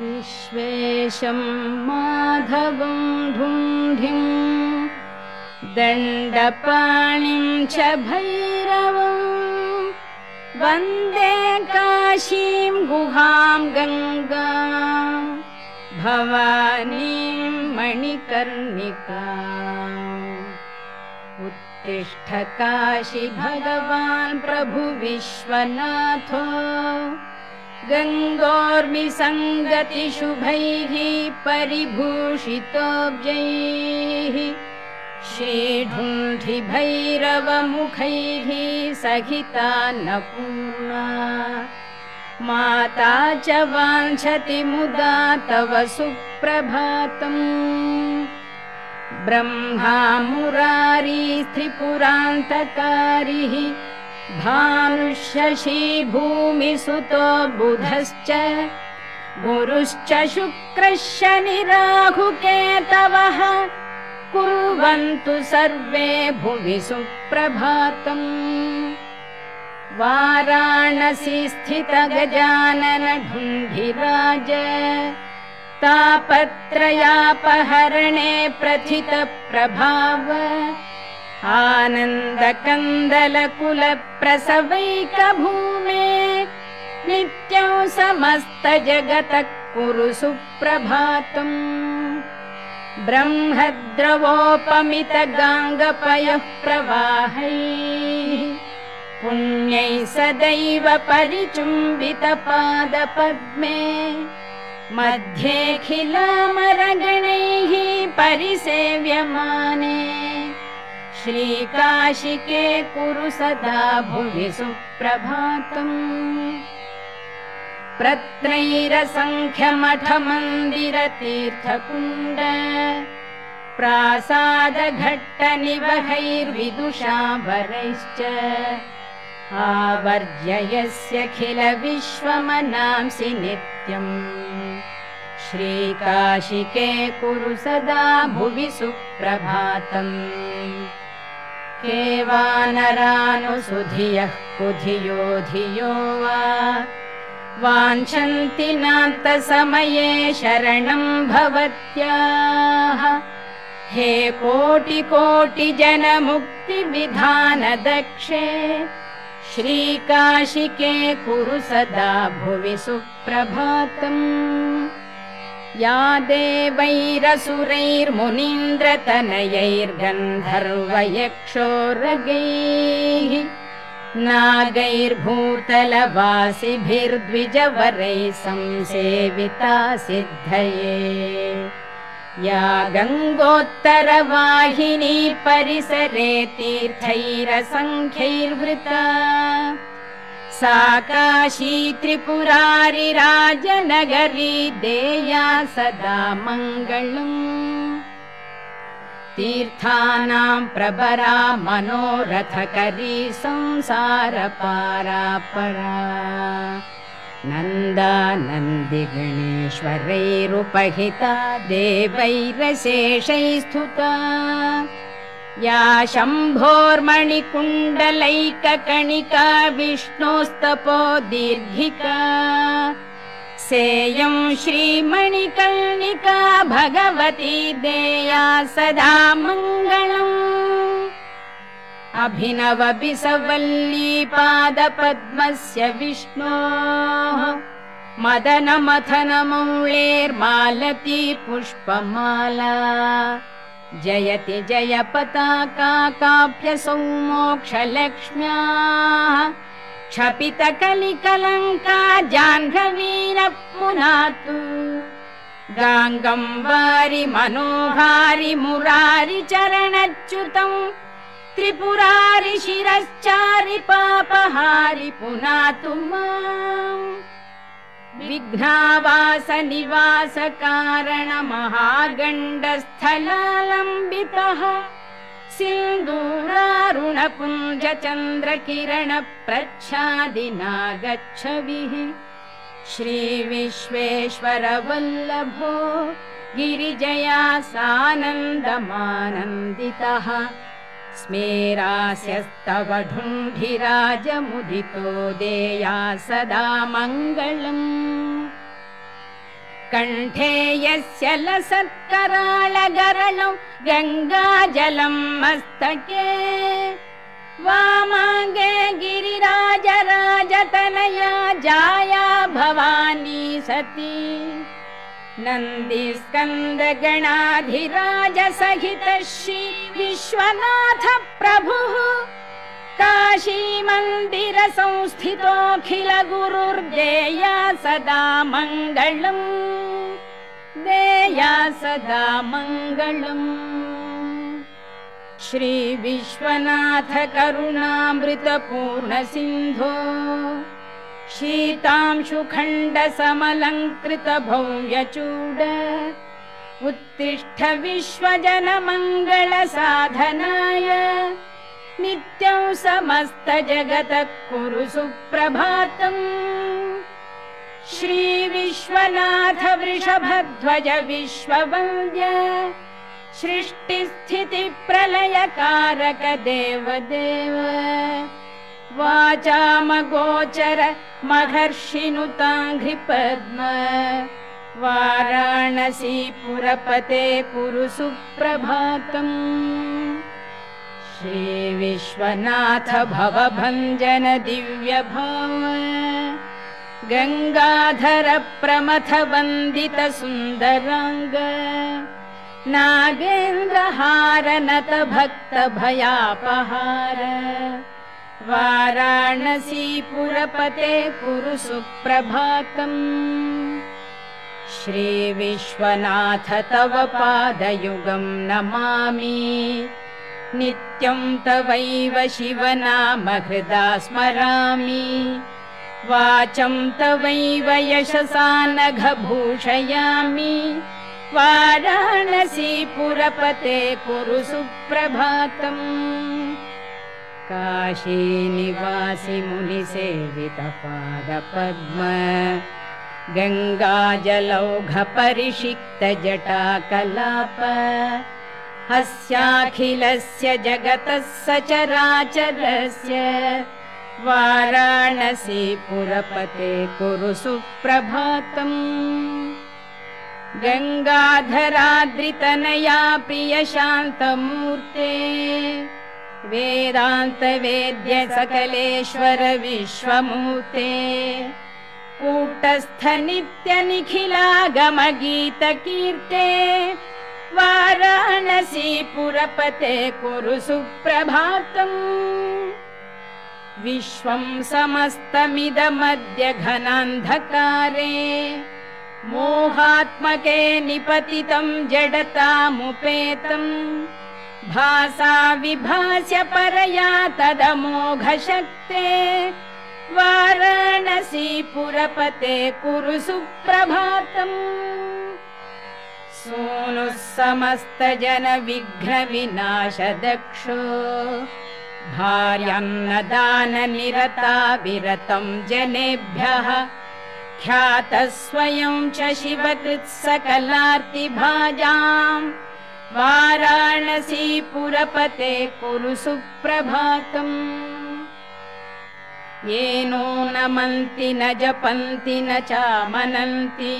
विश्वेशं माधवं धुण्ढिं दण्डपाणिं च भैरवम् वन्दे काशीं गुहां गङ्गा भवानीं मणिकर्णिका उत्तिष्ठ काशी भगवान् प्रभु विश्वनाथो गङ्गोर्मिसङ्गतिशुभैः परिभूषितोऽब्जैः श्रीढुण्ढिभैरवमुखैः सहिता न पूर्णा। माता च वाञ्छति मुदा तव सुप्रभातम् ब्रह्मा मुरारी त्रिपुरान्तकारिः भानुशशी भूमिसुतो बुधश्च गुरुश्च शुक्रश्च निराहुकेतवः। कुर्वन्तु सर्वे भुवि सुप्रभातम्। वाराणसी स्थित गजानन ढुण्ढिराज तापत्रयापहरणे प्रथित प्रभाव आनन्दकन्दलकुलप्रसवैकभूमे नित्यं समस्त जगतः कुरु सुप्रभातम् ब्रह्मद्रवोपमित गाङ्गपयः प्रवाहैः पुण्यै सदैव परिचुम्बितपादपद्मे मध्येऽखिलामरगणैः परिसेव्यमाने श्रीकाशिके कुरु सदा भुवि सुप्रभातम् प्रत्रैरसङ्ख्यमठमन्दिरतीर्थकुण्ड प्रासादघट्टनिवहैर्विदुषाभरैश्च आवर्जयस्यखिल विश्वमनांसि नित्यम् श्रीकाशिके कुरु सदा भुवि सुप्रभातम् के वानरानुसुधियः कुधियो धियो वाञ्छन्ति नान्तसमये शरणं भवत्याः। हे कोटि कोटि जनमुक्तिविधान दक्षे श्रीकाशिके कुरु सदा भुवि सुप्रभातम् या देवैरसुरैर्मुनीन्द्रतनयैर्गन्धर्वयक्षोरगैः नागैर्भूतलवासिभिर्द्विजवरैः संसेविता सिद्धये या गङ्गोत्तरवाहिनी परिसरे तीर्थैरसङ्ख्यैर्वृता सा काशी त्रिपुरारिराजनगरी देया सदा मङ्गलम्। तीर्थानां प्रबरा मनोरथकरी संसारपारापरा नन्दानन्दिगणेश्वरैरुपहिता देवैरशेषैस्तुता या शम्भोर्मणिकुण्डलैककणिका विष्णोस्तपो दीर्घिका। सेयं श्रीमणिकर्णिका भगवती देया सदा मङ्गलम्। अभिनव बिसवल्ली पादपद्मस्य विष्णोः। मदनमथनमौळेर्मालती पुष्पमाला जयति जय पताका काप्यसौ मोक्षलक्ष्म्याः क्षपितकलिकलङ्का जाह्नवीरः पुनातु गाङ्गं वारि मनोहारि मुरारि चरणच्युतम् त्रिपुरारि शिरश्चारि पापहारि पुनातु माम् विघ्नावास निवास कारण महागण्डस्थलालम्बितः सिन्दूरारुणपुञ्ज चन्द्रकिरण प्रच्छादिना गच्छविः श्रीविश्वेश्वर वल्लभो गिरिजया सानन्दमानन्दितः स्मेरास्यस्तव ढुण्ढिराजमुदितो देया सदा मङ्गलम्। कण्ठे यस्य लसत्कराळगरलम् गङ्गाजलम् मस्तके। वामाङ्गे गिरिराजराजतनया जाया भवानी सती श्री विश्वनाथ प्रभुः काशी मन्दिर संस्थितोऽखिल गुरुर्देया सदा मङ्गलम् देया सदा मङ्गलम्। श्रीविश्वनाथ करुणामृतपूर्ण सिन्धो शीतांशुखण्ड समलङ्कृत भव्यचूड उत्तिष्ठ विश्वजन मङ्गल साधनाय नित्यं समस्त जगत कुरु सुप्रभातम् श्रीविश्वनाथ वृषभध्वज विश्ववन्द्य सृष्टिस्थिति प्रलयकारक देव देव वाचामगोचर महर्षिनुताङ्घ्रिपद्म वाराणसी पुरपते कुरु सुप्रभातम्। श्रीविश्वनाथ भवभञ्जन दिव्य भाव गङ्गाधर प्रमथ वन्दित सुन्दराङ्ग। नागेन्द्रहारनत भक्त भयापहार वाराणसी पुरपते कुरु सुप्रभातम् श्रीविश्वनाथ तव पादयुगम् नमामि। नित्यं तवैव शिवनाम हृदा स्मरामि। वाचं तवैव यशसा नघभूषयामि वाराणसी पुरपते कुरु सुप्रभातम् काशीनिवासि मुनिसेवितपादपद्म गङ्गाजलौघपरिषिक्त जटाकलाप। अस्याखिलस्य जगतः सचराचरस्य वाराणसी पुरपते कुरु सुप्रभातम्। गङ्गाधराद्रितनया प्रियशान्तमूर्ते वेदान्त वेद्य सकलेश्वर विश्वमूर्ते कूटस्थ नित्य निखिलागमगीतकीर्ते वाराणसी पुरपते कुरु सुप्रभातम् विश्वं समस्तमिदमद्य घनान्धकारे मोहात्मके निपतितं जडतामुपेतम् भासा विभास्य परया तदमोघशक्ते। वाराणसी पुरपते कुरु सुप्रभातम्। सोनुः समस्त जन विघ्न विनाश दक्षो। भार्यान्नदान निरता विरतम् जनेभ्यः। ख्यातः स्वयं च शिवकृत्सकलार्तिभाजाम् वाराणसी पुरपते कुरु सुप्रभातम्। येनो नमन्ति न जपन्ति न चामनन्ति।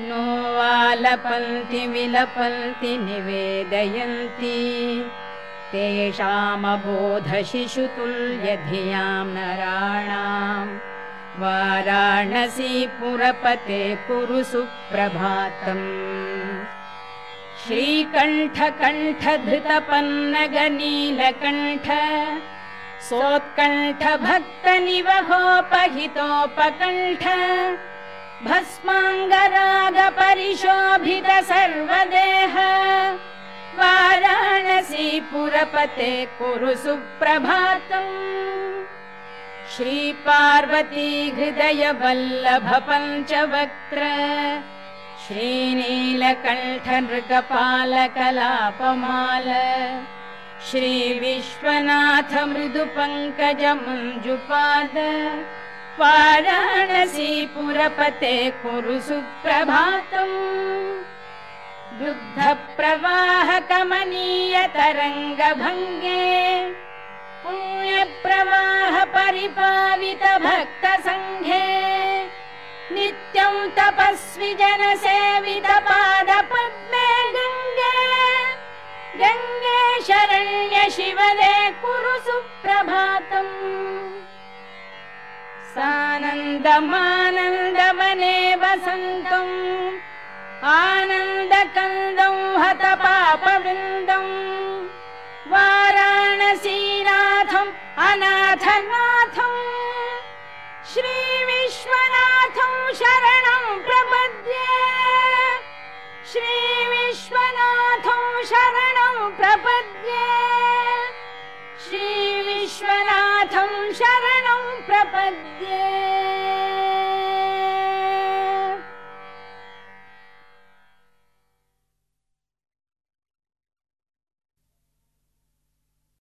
नो वालपन्ति विलपन्ति निवेदयन्ति। तेषामबोधशिशुतुल्यधियां नराणाम् वाराणसी पुरपते कुरु सुप्रभातम् श्रीकण्ठ कण्ठ धृतपन्नगनीलकण्ठ सोत्कण्ठ भक्त निवहोपहितोपकण्ठ भस्माङ्गराग परिशोभित सर्वदेह वाराणसी पुरपते कुरु सुप्रभातम् श्रीपार्वती हृदय वल्लभ पञ्चवक्त्र श्रीनीलकण्ठ नृगपालकलापमाल श्रीविश्वनाथ मृदु पङ्कज मञ्जुपाद वाराणसी पुरपते कुरु सुप्रभातम्। दुग्ध प्रवाह नित्यं तपस्वि जनसेवितपादपद्मे गङ्गे। गङ्गे शरण्य शिवदे कुरु सुप्रभातम्। सानन्दमानन्दवने वसन्तम्। आनन्दकन्दं हतपापवृन्दम्। वाराणसीनाथम् अनाथनाथम्। श्रीविश्वनाथं शरणं प्रपद्ये। श्रीविश्वनाथं शरणं प्रपद्ये। श्रीविश्वनाथं शरणं प्रपद्ये